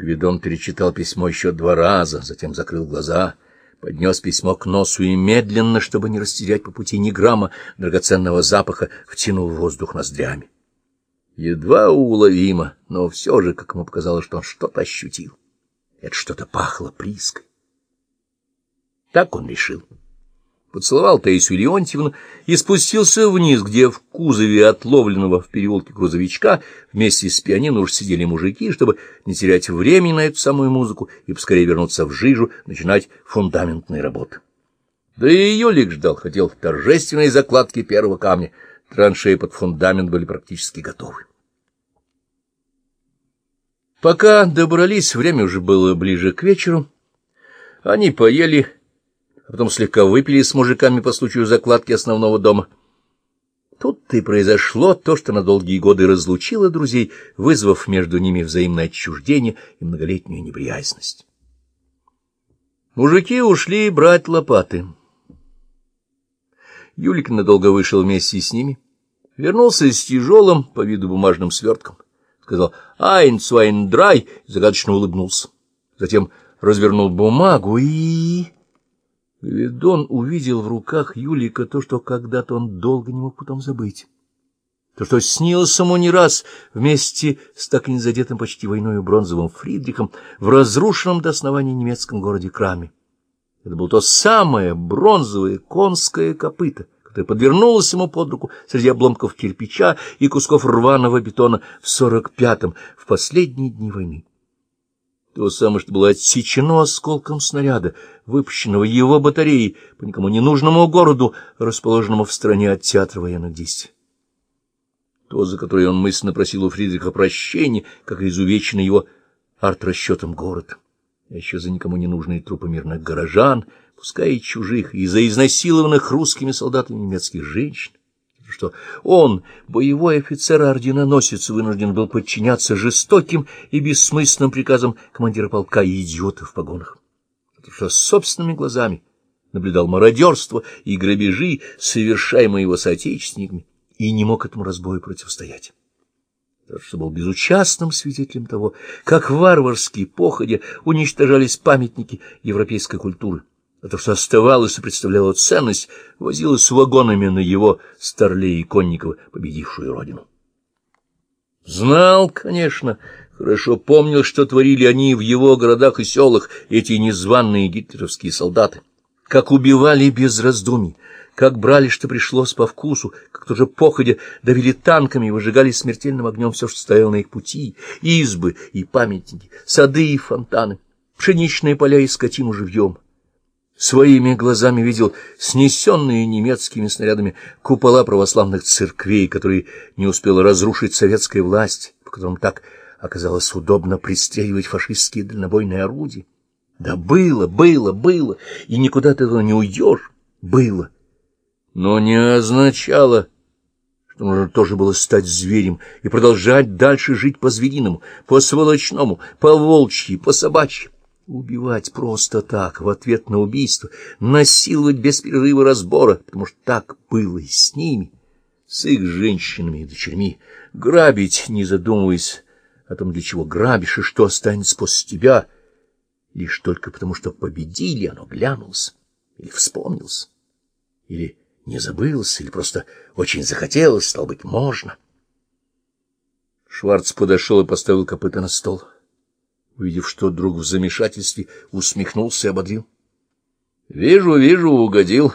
Гвидон перечитал письмо еще два раза, затем закрыл глаза, поднес письмо к носу и медленно, чтобы не растерять по пути ни грамма драгоценного запаха, втянул воздух ноздрями. Едва уловимо, но все же, как ему показалось, что он что-то ощутил. Это что-то пахло приской. Так он решил поцеловал Таисию Леонтьевну и спустился вниз, где в кузове отловленного в переулке грузовичка вместе с пианино уж сидели мужики, чтобы не терять времени на эту самую музыку и поскорее вернуться в жижу, начинать фундаментные работы. Да и Юлик ждал, хотел торжественной закладки первого камня. Траншеи под фундамент были практически готовы. Пока добрались, время уже было ближе к вечеру. Они поели а потом слегка выпили с мужиками по случаю закладки основного дома. Тут-то и произошло то, что на долгие годы разлучило друзей, вызвав между ними взаимное отчуждение и многолетнюю неприязненность. Мужики ушли брать лопаты. Юлик надолго вышел вместе с ними, вернулся с тяжелым по виду бумажным свертком, сказал «Айн, свайн, драй», загадочно улыбнулся. Затем развернул бумагу и... Гвидон увидел в руках Юлика то, что когда-то он долго не мог потом забыть. То, что снилось ему не раз вместе с так и не задетым почти войною бронзовым Фридрихом в разрушенном до основания немецком городе Краме. Это было то самое бронзовое конское копыто, которое подвернулось ему под руку среди обломков кирпича и кусков рваного бетона в сорок пятом, в последние дни войны. То самое, что было отсечено осколком снаряда, выпущенного его батареей по никому не нужному городу, расположенному в стороне от театра военных действий. То, за которое он мысленно просил у Фридриха прощения, как изувеченный его арт-расчетом город. А еще за никому не нужные трупы мирных горожан, пускай и чужих, и за изнасилованных русскими солдатами немецких женщин что он, боевой офицер-орденоносец, вынужден был подчиняться жестоким и бессмысленным приказам командира полка и идиотов в погонах. Потому что собственными глазами наблюдал мародерство и грабежи, совершаемые его соотечественниками, и не мог этому разбою противостоять. Что был безучастным свидетелем того, как варварские походя уничтожались памятники европейской культуры а то, что оставалось и представляло ценность, возилось вагонами на его Старлей и Конникова, победившую родину. Знал, конечно, хорошо помнил, что творили они в его городах и селах, эти незваные гитлеровские солдаты, как убивали без раздумий, как брали, что пришлось по вкусу, как тоже походя давили танками и выжигали смертельным огнем все, что стояло на их пути, избы и памятники, сады и фонтаны, пшеничные поля и скотину живьем своими глазами видел снесенные немецкими снарядами купола православных церквей, которые не успела разрушить советская власть, по которым так оказалось удобно пристреливать фашистские дальнобойные орудия. Да было, было, было, и никуда ты этого не уйдешь. Было. Но не означало, что нужно тоже было стать зверем и продолжать дальше жить по-звериному, по-сволочному, по-волчьи, по-собачьи. Убивать просто так, в ответ на убийство, насиловать без перерыва разбора, потому что так было и с ними, с их женщинами и дочерьми, грабить, не задумываясь о том, для чего грабишь и что останется после тебя, лишь только потому, что победили, оно глянулось или вспомнилось, или не забылось, или просто очень захотелось, стал быть, можно. Шварц подошел и поставил копыта на стол. — увидев, что друг в замешательстве, усмехнулся и ободрил. — Вижу, вижу, угодил.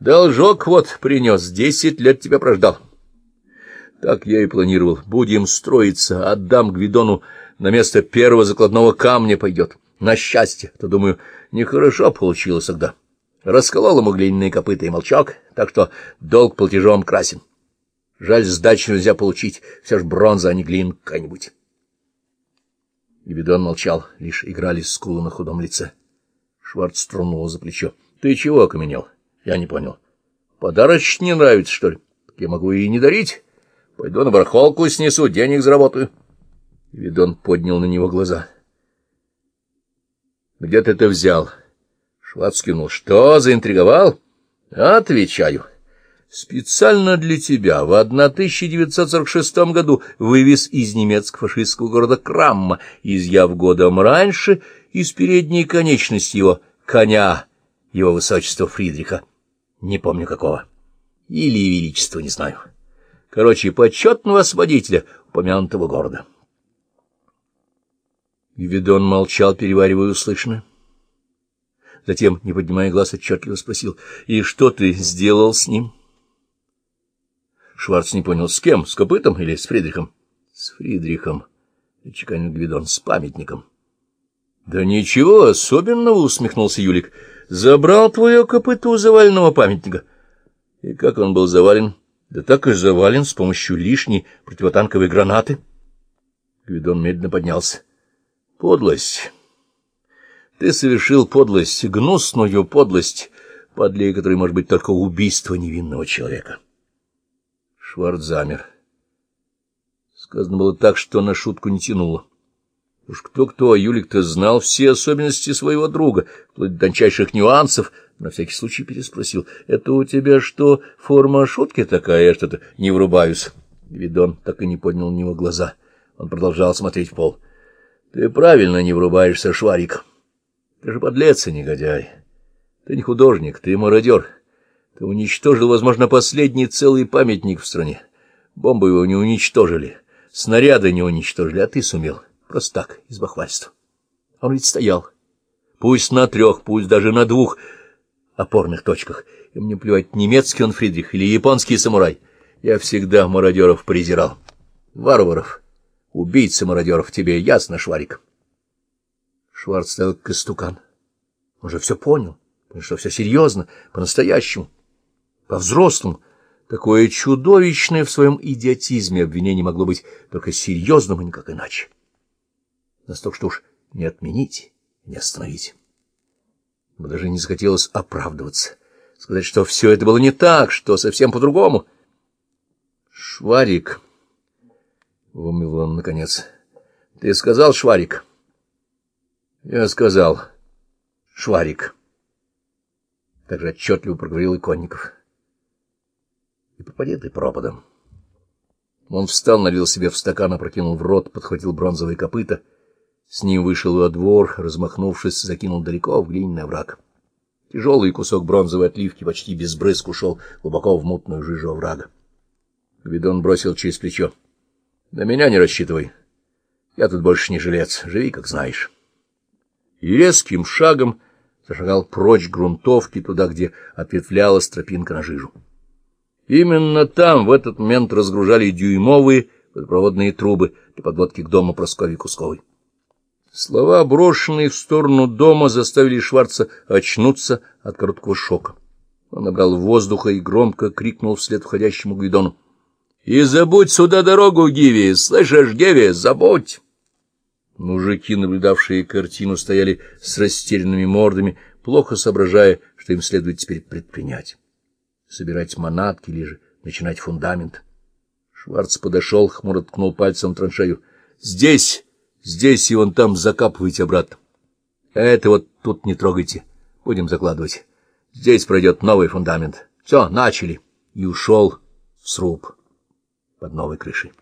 Должок вот принес, десять лет тебя прождал. Так я и планировал. Будем строиться, отдам Гвидону на место первого закладного камня пойдет. На счастье, то, думаю, нехорошо получилось тогда. Расколол ему глиняные копыта и молчок, так что долг платежом красен. Жаль, сдачу нельзя получить, все ж бронза, а не глин какая-нибудь. Гвидон молчал, лишь играли скулы на худом лице. Шварц тронул за плечо. — Ты чего окаменел? Я не понял. — Подарочек не нравится, что ли? Я могу и не дарить. Пойду на барахолку снесу, денег заработаю. Гвидон поднял на него глаза. — Где ты это взял? Шварц кинул. — Что, заинтриговал? — Отвечаю. Специально для тебя в 1946 году вывез из немецко-фашистского города Крамма, изъяв годом раньше из передней конечности его коня, его высочества Фридриха, не помню какого, или величества, не знаю. Короче, почетного освободителя упомянутого города. Гвидон молчал, переваривая услышанное. Затем, не поднимая глаз, отчетливо спросил, «И что ты сделал с ним?» Шварц не понял, с кем, с копытом или с Фридрихом? С Фридрихом, — чеканил Гвидон, — с памятником. — Да ничего особенного, — усмехнулся Юлик. — Забрал твое копыто у заваленного памятника. И как он был завален? Да так и завален с помощью лишней противотанковой гранаты. Гвидон медленно поднялся. — Подлость. Ты совершил подлость, гнусную подлость, подлее которой может быть только убийство невинного человека. — Шварц замер. Сказано было так, что на шутку не тянуло. Уж кто-кто, а Юлик-то знал все особенности своего друга, вплоть до тончайших нюансов, на всякий случай переспросил. — Это у тебя что, форма шутки такая? Я что-то не врубаюсь. Видон так и не поднял на него глаза. Он продолжал смотреть в пол. — Ты правильно не врубаешься, Шварик. Ты же подлец и негодяй. Ты не художник, ты мародер. Ты уничтожил, возможно, последний целый памятник в стране. Бомбы его не уничтожили, снаряды не уничтожили, а ты сумел. Просто так, из бахвальства. Он ведь стоял. Пусть на трех, пусть даже на двух опорных точках. И мне плевать, немецкий он Фридрих или японский самурай. Я всегда мародеров презирал. Варваров, убийцы мародеров, тебе ясно, Шварик? Шварц стоял как истукан. Он же все понял, что все серьезно, по-настоящему по-взрослому. Такое чудовищное в своем идиотизме обвинение могло быть только серьезным и никак иначе. Настолько, что уж не отменить, не остановить. Ему даже не захотелось оправдываться, сказать, что все это было не так, что совсем по-другому. «Шварик», — вымыл он наконец, — «ты сказал, Шварик?» «Я сказал, Шварик», — также отчетливо проговорил Иконников и попади ты пропадом. Он встал, налил себе в стакан, опрокинул в рот, подхватил бронзовые копыта. С ним вышел во двор, размахнувшись, закинул далеко в глиняный овраг. Тяжелый кусок бронзовой отливки почти без брызг ушел глубоко в мутную жижу оврага. Гвидон бросил через плечо. — На меня не рассчитывай. Я тут больше не жилец. Живи, как знаешь. И резким шагом зашагал прочь грунтовки туда, где ответвлялась тропинка на жижу. Именно там в этот момент разгружали дюймовые водопроводные трубы для подводки к дому Прасковьи Кусковой. Слова, брошенные в сторону дома, заставили Шварца очнуться от короткого шока. Он набрал воздуха и громко крикнул вслед входящему Гвидону. — И забудь сюда дорогу, Гиви! Слышишь, Гиви, забудь! Мужики, наблюдавшие картину, стояли с растерянными мордами, плохо соображая, что им следует теперь предпринять собирать манатки или же начинать фундамент. Шварц подошел, хмуро ткнул пальцем траншею. — Здесь, здесь и вон там закапывайте обратно. Это вот тут не трогайте, будем закладывать. Здесь пройдет новый фундамент. Все, начали. И ушел в сруб под новой крышей.